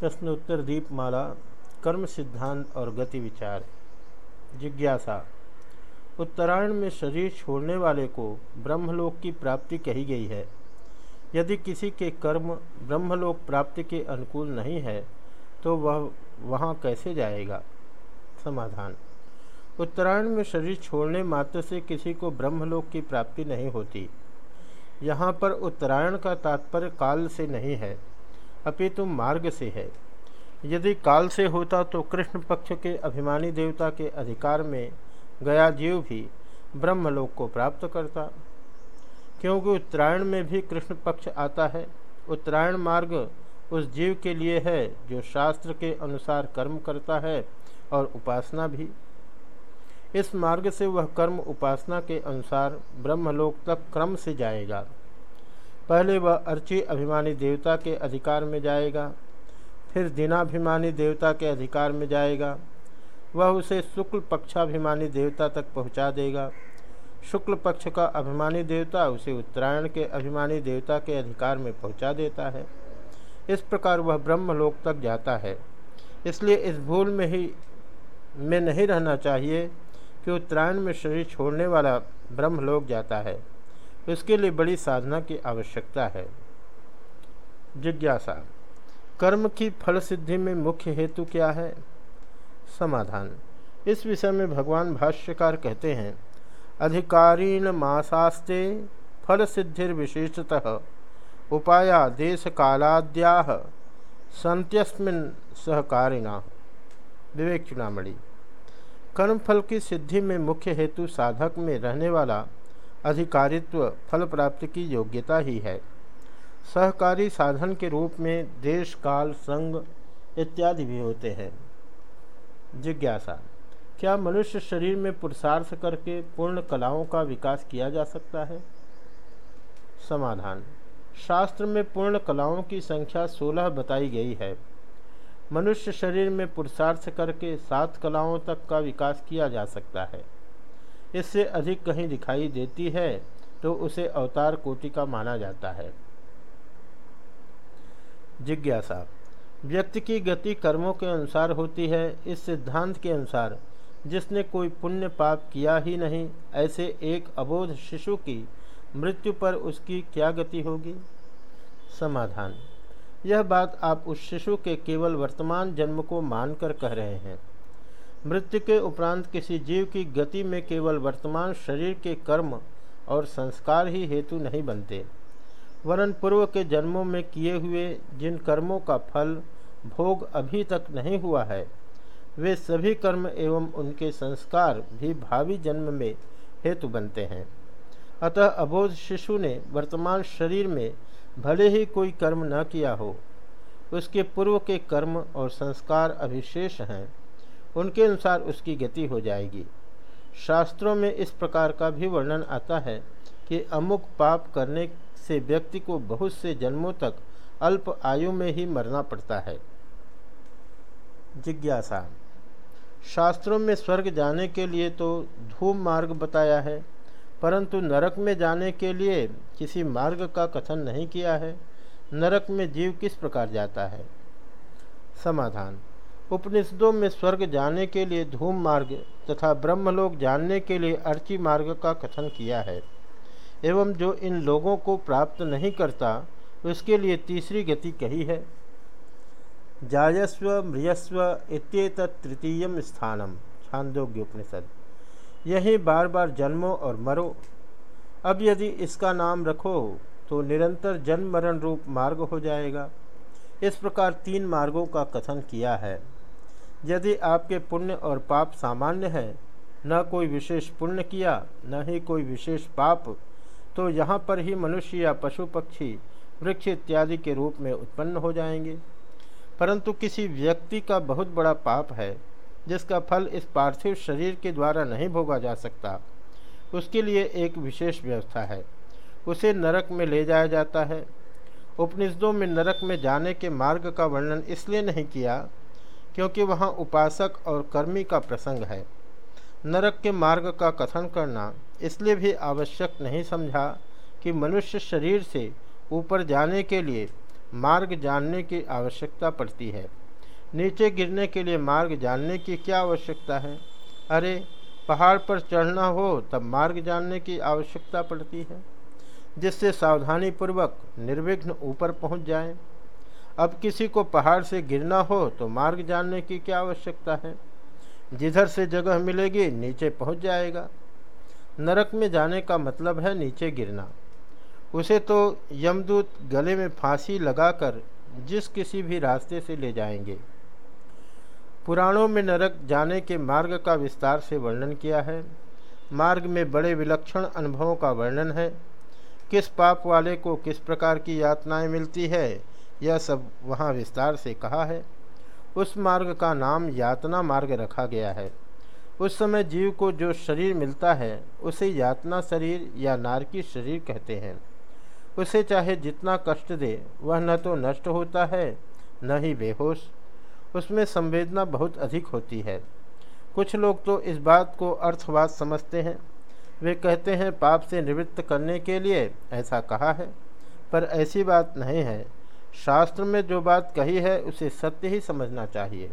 प्रश्नोत्तर दीपमाला, कर्म सिद्धांत और गति विचार। जिज्ञासा, उत्तरायण में शरीर छोड़ने वाले को ब्रह्मलोक की प्राप्ति कही गई है। यदि किसी के कर्म ब्रह्मलोक प्राप्ति के अनुकूल नहीं है तो वह वहाँ कैसे जाएगा? समाधान, उत्तरायण में शरीर छोड़ने मात्र से किसी को ब्रह्मलोक की प्राप्ति नहीं होती। यहाँ पर उत्तरायण का तात्पर्य काल से नहीं है। अपितु मार्ग से है। यदि काल से होता तो कृष्ण पक्ष के अभिमानी देवता के अधिकार में गया जीव भी ब्रह्मलोक को प्राप्त करता। क्योंकि उत्तरायण में भी कृष्ण पक्ष आता है, उत्तरायण मार्ग उस जीव के लिए है जो शास्त्र के अनुसार कर्म करता है और उपासना भी। इस मार्ग से वह कर्म उपासना के अनुसार ब्रह्मलोक तक क्रम से जाएगा। पहले वह अर्ची अभिमानी देवता के अधिकार में जाएगा, फिर दिनाभिमानी देवता के अधिकार में जाएगा। वह उसे शुक्ल पक्षाभिमानी देवता तक पहुँचा देगा। शुक्ल पक्ष का अभिमानी देवता उसे उत्तरायण के अभिमानी देवता के अधिकार में पहुँचा देता है। इस प्रकार वह ब्रह्मलोक तक जाता है। इसलिए इस भूल में ही, में नहीं रहना चाहिए कि उत्तरायण में शरीर छोड़ने वाला ब्रह्मलोक जाता है। इसके लिए बड़ी साधना की आवश्यकता है। जिज्ञासा, कर्म की फल सिद्धि में मुख्य हेतु क्या है? समाधान, इस विषय में भगवान भाष्यकार कहते हैं, अधिकारीण मासास्ते फल सिद्धिर्विशेषतः उपाया देश कालाद्या संत्यस्मिन सहकारिणा। विवेक चुनामणि कर्मफल की सिद्धि में मुख्य हेतु साधक में रहने वाला अधिकारित्व फल प्राप्ति की योग्यता ही है। सहकारी साधन के रूप में देश, काल संग इत्यादि भी होते हैं। जिज्ञासा, क्या मनुष्य शरीर में पुरुषार्थ करके पूर्ण कलाओं का विकास किया जा सकता है? समाधान, शास्त्र में पूर्ण कलाओं की संख्या सोलह बताई गई है। मनुष्य शरीर में पुरुषार्थ करके सात कलाओं तक का विकास किया जा सकता है। इससे अधिक कहीं दिखाई देती है तो उसे अवतार कोटि का माना जाता है। जिज्ञासा। व्यक्ति की गति कर्मों के अनुसार होती है। इस सिद्धांत के अनुसार, जिसने कोई पुण्य पाप किया ही नहीं, ऐसे एक अबोध शिशु की मृत्यु पर उसकी क्या गति होगी? समाधान। यह बात आप उस शिशु के केवल वर्तमान जन्म को मानकर कह रहे हैं। मृत्यु के उपरांत किसी जीव की गति में केवल वर्तमान शरीर के कर्म और संस्कार ही हेतु नहीं बनते। वरन पूर्व के जन्मों में किए हुए जिन कर्मों का फल, भोग अभी तक नहीं हुआ है, वे सभी कर्म एवं उनके संस्कार भी भावी जन्म में हेतु बनते हैं। अतः अबोध शिशु ने वर्तमान शरीर में भले ही कोई कर्म न किया हो, उसके पूर्व के कर्म और संस्कार अभिशेष हैं। उनके अनुसार उसकी गति हो जाएगी। शास्त्रों में इस प्रकार का भी वर्णन आता है कि अमुक पाप करने से व्यक्ति को बहुत से जन्मों तक अल्प आयु में ही मरना पड़ता है। जिज्ञासा। शास्त्रों में स्वर्ग जाने के लिए तो धूम मार्ग बताया है, परंतु नरक में जाने के लिए किसी मार्ग का कथन नहीं किया है। नरक में जीव किस प्रकार जाता है? समाधान। उपनिषदों में स्वर्ग जाने के लिए धूम मार्ग तथा ब्रह्मलोक जानने के लिए अर्ची मार्ग का कथन किया है। एवं जो इन लोगों को प्राप्त नहीं करता, उसके लिए तीसरी गति कही है। जायस्व, मृयस्व इत्येत तृतीय स्थानम। छांदोग्य उपनिषद। यही बार बार जन्मो और मरो। अब यदि इसका नाम रखो तो निरंतर जन्म मरण रूप मार्ग हो जाएगा। इस प्रकार तीन मार्गों का कथन किया है। यदि आपके पुण्य और पाप सामान्य है, न कोई विशेष पुण्य किया, न ही कोई विशेष पाप तो यहाँ पर ही मनुष्य या पशु पक्षी, वृक्ष इत्यादि के रूप में उत्पन्न हो जाएँगे। परंतु किसी व्यक्ति का बहुत बड़ा पाप है, जिसका फल इस पार्थिव शरीर के द्वारा नहीं भोगा जा सकता, उसके लिए एक विशेष व्यवस्था है। उसे नरक में ले जाया जाता है। उपनिषदों में नरक में जाने के मार्ग का वर्णन इसलिए नहीं किया क्योंकि वहाँ उपासक और कर्मी का प्रसंग है। नरक के मार्ग का कथन करना इसलिए भी आवश्यक नहीं समझा कि मनुष्य शरीर से ऊपर जाने के लिए मार्ग जानने की आवश्यकता पड़ती है। नीचे गिरने के लिए मार्ग जानने की क्या आवश्यकता है? अरे, पहाड़ पर चढ़ना हो तब मार्ग जानने की आवश्यकता पड़ती है। जिससे सावधानी पूर्वक निर्विघ्न ऊपर पहुँच जाए। अब किसी को पहाड़ से गिरना हो तो मार्ग जानने की क्या आवश्यकता है? जिधर से जगह मिलेगी, नीचे पहुँच जाएगा। नरक में जाने का मतलब है नीचे गिरना। उसे तो यमदूत गले में फांसी लगाकर जिस किसी भी रास्ते से ले जाएँगे। पुराणों में नरक जाने के मार्ग का विस्तार से वर्णन किया है। मार्ग में बड़े विलक्षण अनुभवों का वर्णन है। किस पाप वाले को किस प्रकार की यातनाएँ मिलती है? यह सब वहाँ विस्तार से कहा है। उस मार्ग का नाम यातना मार्ग रखा गया है। उस समय जीव को जो शरीर मिलता है, उसे यातना शरीर या नारकी शरीर कहते हैं। उसे चाहे जितना कष्ट दे, वह न तो नष्ट होता है, न ही बेहोश। उसमें संवेदना बहुत अधिक होती है। कुछ लोग तो इस बात को अर्थवाद समझते हैं। वे कहते हैं, पाप से निवृत्त करने के लिए ऐसा कहा है, पर ऐसी बात नहीं है। शास्त्र में जो बात कही है उसे सत्य ही समझना चाहिए।